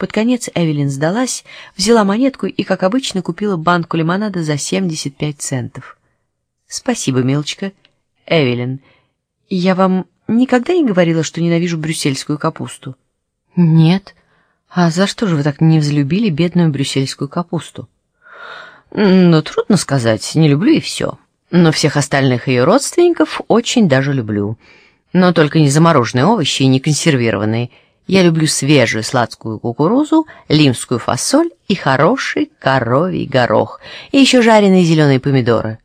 Под конец Эвелин сдалась, взяла монетку и, как обычно, купила банку лимонада за 75 центов. «Спасибо, милочка. Эвелин, я вам никогда не говорила, что ненавижу брюссельскую капусту?» «Нет. А за что же вы так не взлюбили бедную брюссельскую капусту?» «Ну, трудно сказать. Не люблю и все. Но всех остальных ее родственников очень даже люблю. Но только не замороженные овощи и не консервированные». Я люблю свежую сладкую кукурузу, лимскую фасоль и хороший коровий горох, и еще жареные зеленые помидоры.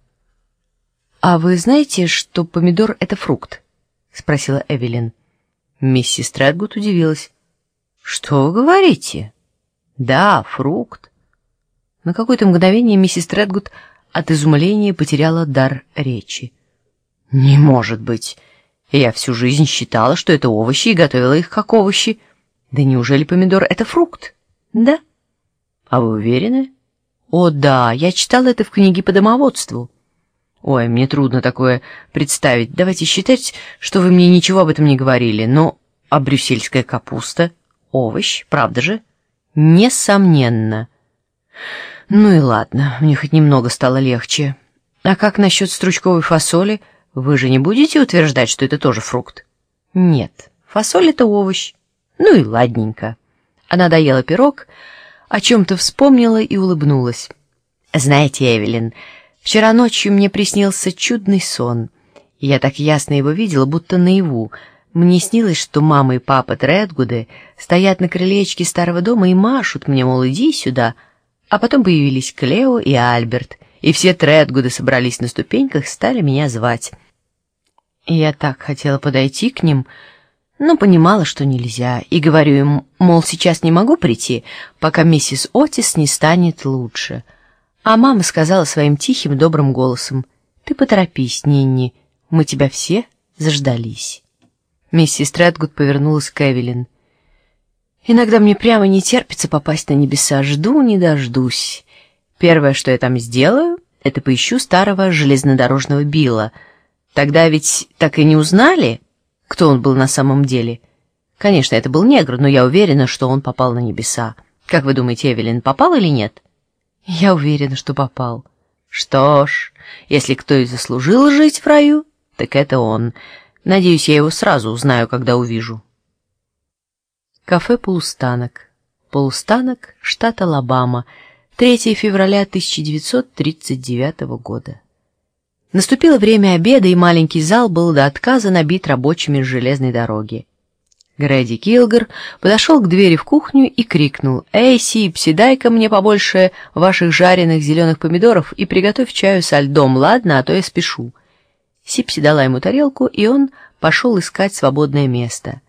А вы знаете, что помидор это фрукт? спросила Эвелин. Миссис Тредгуд удивилась. Что вы говорите? Да, фрукт. На какое-то мгновение миссис Тредгуд от изумления потеряла дар речи. Не может быть. Я всю жизнь считала, что это овощи и готовила их как овощи. Да неужели помидор — это фрукт? Да. А вы уверены? О, да, я читала это в книге по домоводству. Ой, мне трудно такое представить. Давайте считать, что вы мне ничего об этом не говорили. Но а брюссельская капуста — овощ, правда же? Несомненно. Ну и ладно, мне хоть немного стало легче. А как насчет стручковой фасоли — вы же не будете утверждать, что это тоже фрукт? Нет, фасоль это овощ. Ну и ладненько. Она доела пирог, о чем-то вспомнила и улыбнулась. Знаете, Эвелин, вчера ночью мне приснился чудный сон. Я так ясно его видела, будто наяву. Мне снилось, что мама и папа Тредгуды стоят на крылечке старого дома и машут мне, мол, иди сюда. А потом появились Клео и Альберт, и все Тредгуды собрались на ступеньках стали меня звать. Я так хотела подойти к ним, но понимала, что нельзя, и говорю им, мол, сейчас не могу прийти, пока миссис Отис не станет лучше. А мама сказала своим тихим добрым голосом: "Ты поторопись, Нинни, мы тебя все заждались". Миссис Тредгуд повернулась к Эвелин. Иногда мне прямо не терпится попасть на небеса, жду не дождусь. Первое, что я там сделаю, это поищу старого железнодорожного Билла. Тогда ведь так и не узнали, кто он был на самом деле. Конечно, это был негр, но я уверена, что он попал на небеса. Как вы думаете, Эвелин, попал или нет? Я уверена, что попал. Что ж, если кто и заслужил жить в раю, так это он. Надеюсь, я его сразу узнаю, когда увижу. Кафе Полустанок. Полустанок, штат Алабама. 3 февраля 1939 года. Наступило время обеда, и маленький зал был до отказа набит рабочими с железной дороги. Грэди Килгар подошел к двери в кухню и крикнул: "Эй, Сипси, дай-ка мне побольше ваших жареных зеленых помидоров и приготовь чаю со льдом, ладно, а то я спешу". Сипси дала ему тарелку, и он пошел искать свободное место.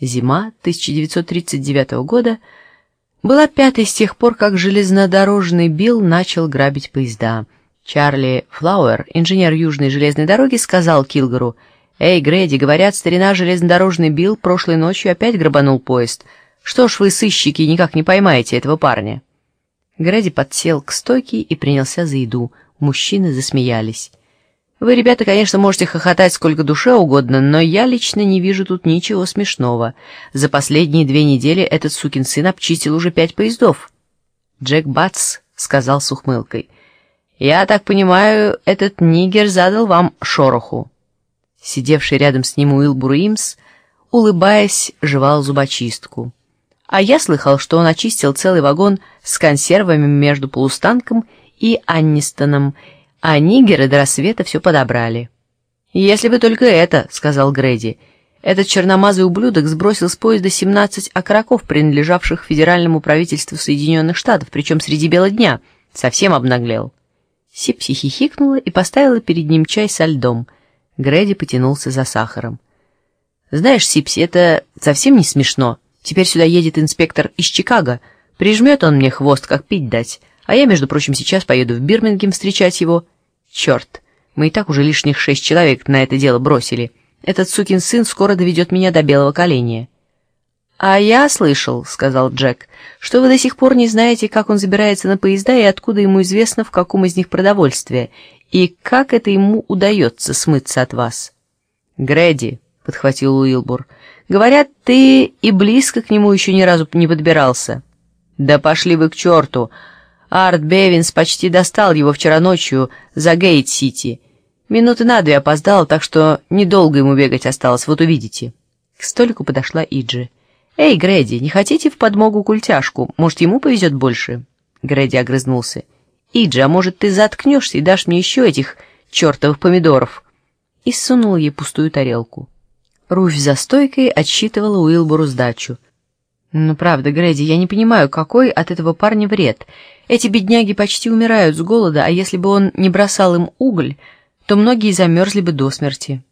Зима 1939 года была пятой с тех пор, как железнодорожный Билл начал грабить поезда. Чарли Флауэр, инженер Южной железной дороги, сказал Килгару: "Эй, Грэди, говорят, старина железнодорожный Билл прошлой ночью опять грабанул поезд. Что ж вы сыщики никак не поймаете этого парня?" Грэди подсел к стойке и принялся за еду. Мужчины засмеялись. Вы, ребята, конечно, можете хохотать сколько душе угодно, но я лично не вижу тут ничего смешного. За последние две недели этот сукин сын обчистил уже пять поездов. Джек Батс сказал с ухмылкой: я так понимаю, этот нигер задал вам шороху. Сидевший рядом с ним Уилбур Имс, улыбаясь, жевал зубочистку. А я слыхал, что он очистил целый вагон с консервами между полустанком и Аннистоном, а нигеры до рассвета все подобрали. Если бы только это, сказал Грэди. Этот черномазый ублюдок сбросил с поезда 17 окороков, принадлежавших федеральному правительству Соединенных Штатов, причем среди бела дня. Совсем обнаглел. Сипси хихикнула и поставила перед ним чай со льдом. Грэди потянулся за сахаром. Знаешь, Сипси, это совсем не смешно. Теперь сюда едет инспектор из Чикаго. Прижмет он мне хвост, как пить дать. А я, между прочим, сейчас поеду в Бирмингем встречать его. Черт, мы и так уже лишних шесть человек на это дело бросили. Этот сукин сын скоро доведет меня до белого коленя. А я слышал, сказал Джек, что вы до сих пор не знаете, как он забирается на поезда и откуда ему известно, в каком из них продовольствие, и как это ему удается смыться от вас. Грэди, подхватил Уилбур. Говорят, ты и близко к нему еще ни разу не подбирался. «Да пошли вы к черту! Арт Бевинс почти достал его вчера ночью за Гейт-Сити. Минуты на две опоздал, так что недолго ему бегать осталось, вот увидите». К столику подошла Иджи. «Эй, Грэди, не хотите в подмогу культяшку? Может, ему повезет больше?» Грэди огрызнулся. «Иджи, а может, ты заткнешься и дашь мне еще этих чертовых помидоров?» И сунул ей пустую тарелку. Руфь за стойкой отсчитывала Уилбуру сдачу. «Ну, правда, Грэди, я не понимаю, какой от этого парня вред. Эти бедняги почти умирают с голода, а если бы он не бросал им уголь, то многие замерзли бы до смерти».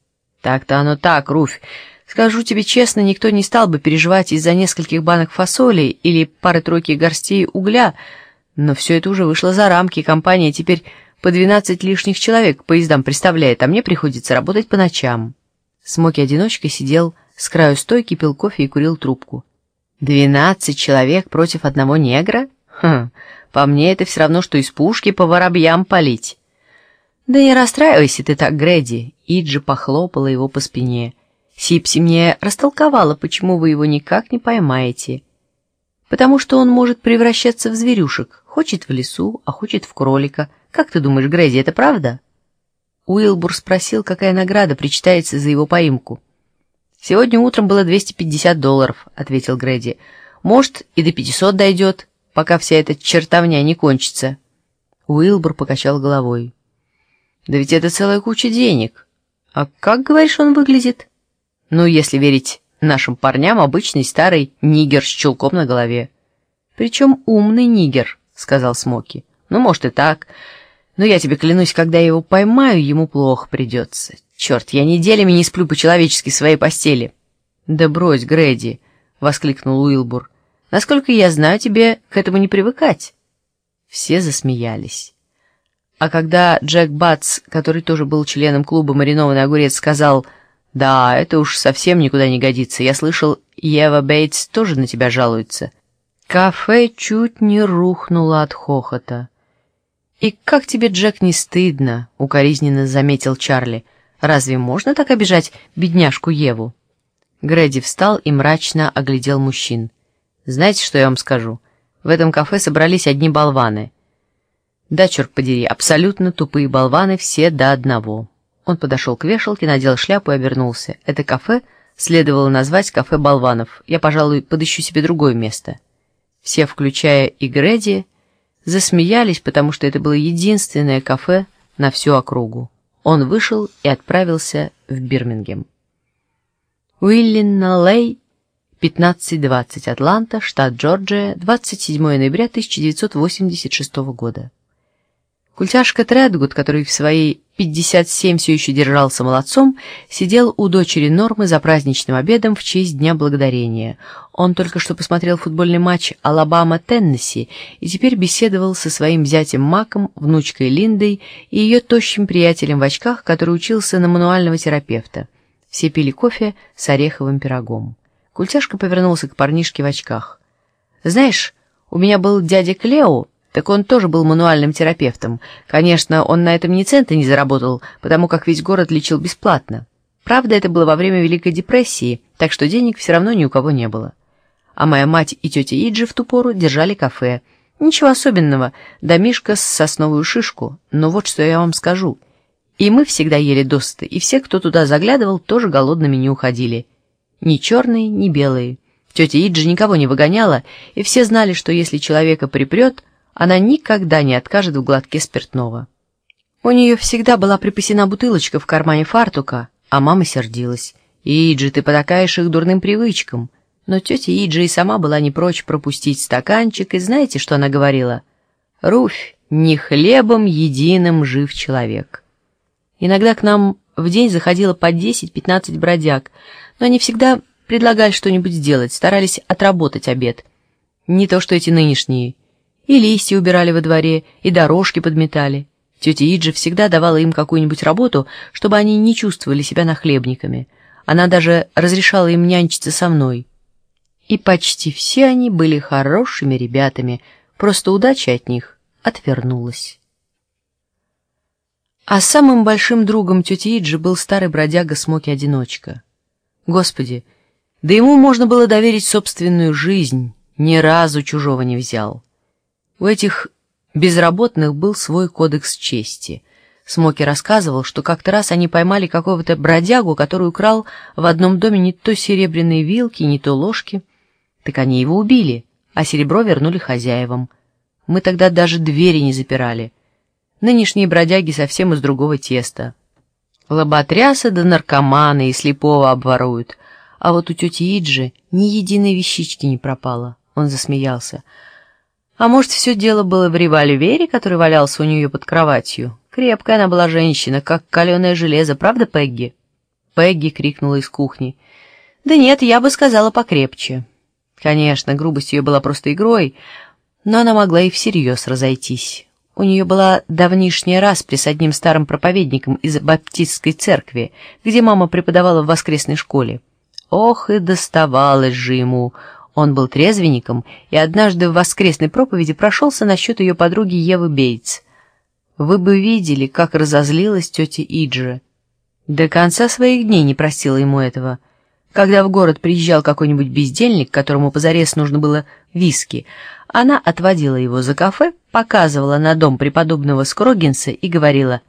«Так-то оно так, Руфь. Скажу тебе честно, никто не стал бы переживать из-за нескольких банок фасоли или пары-тройки горстей угля, но все это уже вышло за рамки, компания теперь по двенадцать лишних человек поездам представляет, а мне приходится работать по ночам». Смоки-одиночка сидел с краю стойки, пил кофе и курил трубку. «Двенадцать человек против одного негра? Хм, по мне это все равно, что из пушки по воробьям палить». «Да не расстраивайся ты так, Грэди!» Иджи похлопала его по спине. Сипси мне растолковала, почему вы его никак не поймаете. Потому что он может превращаться в зверюшек, хочет в лесу, а хочет в кролика. Как ты думаешь, Грейди, это правда? Уилбур спросил, какая награда причитается за его поимку. «Сегодня утром было 250 долларов», — ответил Грэди. «Может, и до 500 дойдет, пока вся эта чертовня не кончится». Уилбур покачал головой. «Да ведь это целая куча денег. А как, говоришь, он выглядит?» Ну, если верить нашим парням, обычный старый нигер с чулком на голове. Причем умный нигер, сказал Смоки. Ну, может и так. Но я тебе клянусь, когда я его поймаю, ему плохо придется. Черт, я неделями не сплю по-человечески в своей постели. Да брось, Грэди, воскликнул Уилбур. Насколько я знаю, тебе к этому не привыкать. Все засмеялись. А когда Джек Батс, который тоже был членом клуба «Маринованный огурец», сказал «Да, это уж совсем никуда не годится. Я слышал, Ева Бейтс тоже на тебя жалуется». Кафе чуть не рухнуло от хохота. «И как тебе, Джек, не стыдно?» — укоризненно заметил Чарли. «Разве можно так обижать бедняжку Еву?» Грэди встал и мрачно оглядел мужчин. «Знаете, что я вам скажу? В этом кафе собрались одни болваны». «Да, черт подери, абсолютно тупые болваны все до одного». Он подошел к вешалке, надел шляпу и обернулся. Это кафе следовало назвать кафе болванов. Я, пожалуй, подыщу себе другое место. Все, включая и Грэди, засмеялись, потому что это было единственное кафе на всю округу. Он вышел и отправился в Бирмингем. Уиллин Лей, 1520, Атланта, штат Джорджия, 27 ноября 1986 года. Культяшка Тредгуд, который в своей 57 все еще держался молодцом, сидел у дочери Нормы за праздничным обедом в честь Дня Благодарения. Он только что посмотрел футбольный матч Алабама-Теннесси и теперь беседовал со своим зятем Маком, внучкой Линдой и ее тощим приятелем в очках, который учился на мануального терапевта. Все пили кофе с ореховым пирогом. Культяшка повернулся к парнишке в очках. «Знаешь, у меня был дядя Клео, так он тоже был мануальным терапевтом. Конечно, он на этом ни цента не заработал, потому как весь город лечил бесплатно. Правда, это было во время Великой депрессии, так что денег все равно ни у кого не было. А моя мать и тетя Иджи в ту пору держали кафе. Ничего особенного, домишка с сосновую шишку, но вот что я вам скажу. И мы всегда ели досыта, и все, кто туда заглядывал, тоже голодными не уходили. Ни черные, ни белые. Тетя Иджи никого не выгоняла, и все знали, что если человека припрет, она никогда не откажет в глотке спиртного. У нее всегда была припасена бутылочка в кармане фартука, а мама сердилась. «Иджи, ты потакаешь их дурным привычкам». Но тетя Иджи и сама была не прочь пропустить стаканчик, и знаете, что она говорила? «Руфь, не хлебом единым жив человек». Иногда к нам в день заходило по 10-15 бродяг, но они всегда предлагали что-нибудь сделать, старались отработать обед. Не то что эти нынешние – и листья убирали во дворе, и дорожки подметали. Тетя Иджи всегда давала им какую-нибудь работу, чтобы они не чувствовали себя нахлебниками. Она даже разрешала им нянчиться со мной. И почти все они были хорошими ребятами, просто удача от них отвернулась. А самым большим другом тети Иджи был старый бродяга Смоки-одиночка. Господи, да ему можно было доверить собственную жизнь, ни разу чужого не взял. У этих безработных был свой кодекс чести. Смоки рассказывал, что как-то раз они поймали какого-то бродягу, который украл в одном доме не то серебряные вилки, не то ложки. Так они его убили, а серебро вернули хозяевам. Мы тогда даже двери не запирали. Нынешние бродяги совсем из другого теста. Лоботрясы да наркоманы и слепого обворуют. А вот у тети Иджи ни единой вещички не пропало. Он засмеялся. А может, все дело было в револьвере, который валялся у нее под кроватью? Крепкая она была женщина, как каленое железо, правда, Пегги? Пегги крикнула из кухни. Да нет, я бы сказала покрепче. Конечно, грубость ее была просто игрой, но она могла и всерьез разойтись. У нее была давнишняя распри с одним старым проповедником из баптистской церкви, где мама преподавала в воскресной школе. Ох, и доставалось же ему. Он был трезвенником и однажды в воскресной проповеди прошелся насчет ее подруги Евы Бейтс. Вы бы видели, как разозлилась тетя Иджи. До конца своих дней не простила ему этого. Когда в город приезжал какой-нибудь бездельник, которому позарез нужно было виски, она отводила его за кафе, показывала на дом преподобного Скрогинса и говорила